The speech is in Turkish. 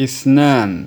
اثنان